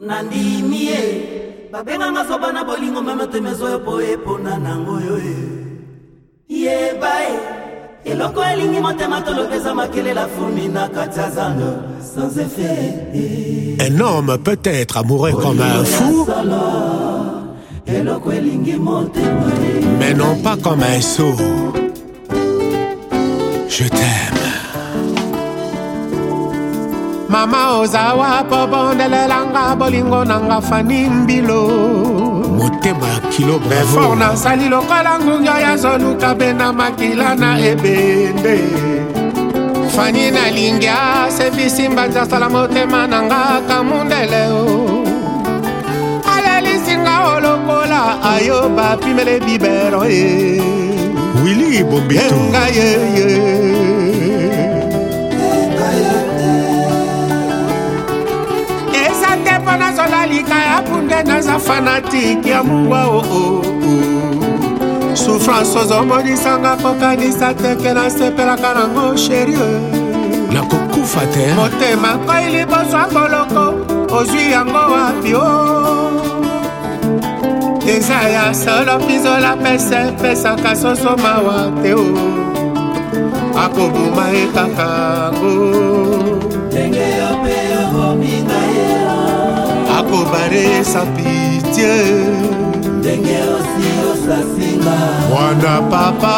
na ndimi ye babenganga so bana bolingo meme temezo po epona nango yo e ye eloko elingi motema tolokeza makelela fumi na kati ya zando sans effet e. un homme peut être amoureux comme un fou e. mais non pas comme un sot je t'aime mama ozawa po bondelelanga bolingo nanga fani mbilo motema ya kilo befor nasali lokola ngunga ya zoluka mpe na makila na ebende fani nalingi asebisi mbanza asala motema nanga kamundele o alelisinga olokola ayo bapimele bibero e wili bombeto ngai yeye naza fanatike ya mungwa oo oh, oh, oh. souffrance ozomonisanga kokanisa teke nasepelaka nango sherie nakokufa te motema koi liboso ya boloko ozwi yango wapi o eza ya solo mpizola pese epesaka soso mawa te o akobuma ye kaka ngo ndenge yo mpe kobare sa pitie ndenge osi osasinga wana papa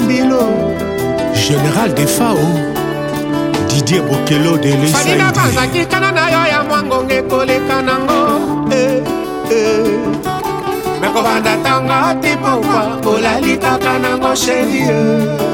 mbilo général de fao didier bokelo de lefaninga bazaki kana na yo ya mwangonge koleka nango eh, eh. mekobanda tanga tipova olali kaka nango sherie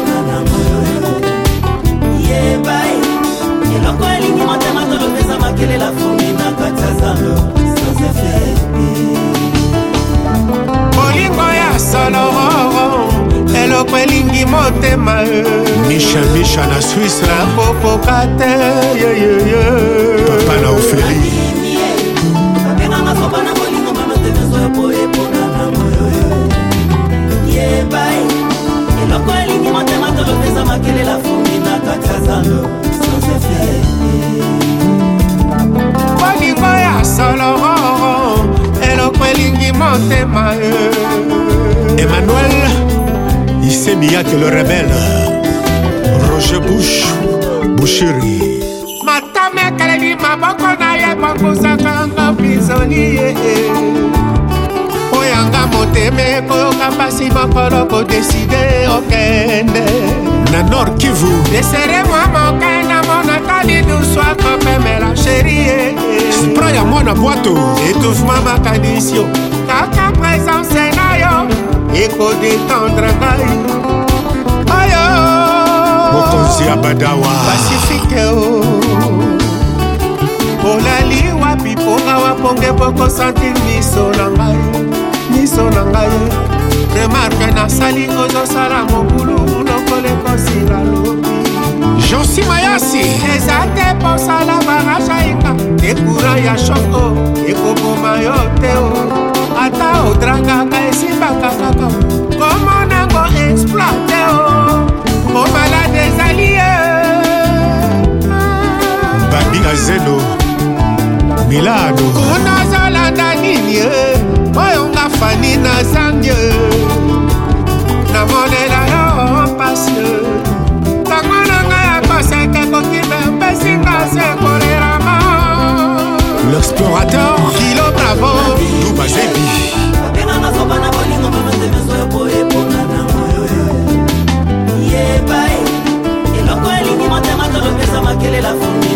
lolororo eloko elingi motema mishamisha eh. na swisse nakokoka te yeyeye papa na ofeli Mia qui le rebelle, Roger Bush, Boucherie. Matame kaleli maboko na ye bakosaka nga prisonie oyanga motema ekoyoka mpasi mokolo kodeside okende na nord kivu esere mwa moke namonaka lidusu akopemela sherie spra ya mwana bwato etouffement makanisi yo kaka presence na yo ekodetendre ngai pasi ya badawa pasifike o oh. olali wapi mponga waponge pokosantir miso na ngai miso na ngai remarke nasali ozosala mobulu lokolo ekosila lobi jonsi mayasi eza te posala barajaika ekura ya shoko ekoboma yo te o oh. ata odrakaka esimbaka kaka komona l'explorateur kilo bravo lubazebi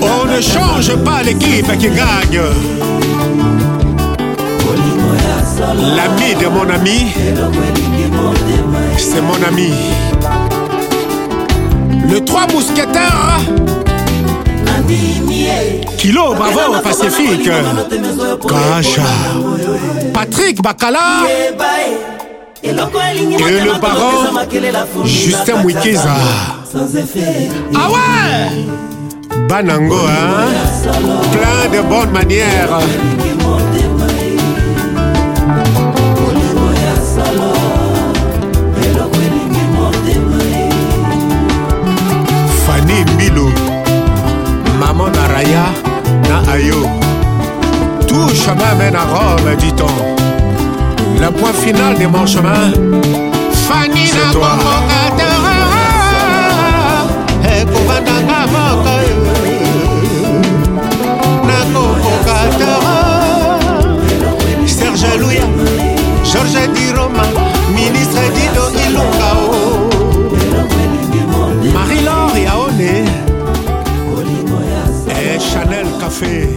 On ne change pas l'équipe qui gagne. L'ami de mon ami, c'est mon ami. Le 3 mousquetaires Kilo, bravo, Pacifique. Kacha, Patrick Bakala. Et le parent Justin Mouikiza Ah ouais Banango, hein Plein de bonnes manières. chemin mène à Rome, dit-on. La point final de mon chemin, Fanny toi. Serge Louis, Georges Di ministre Dido Lokao, Marie-Laure Yaone et Chanel Café.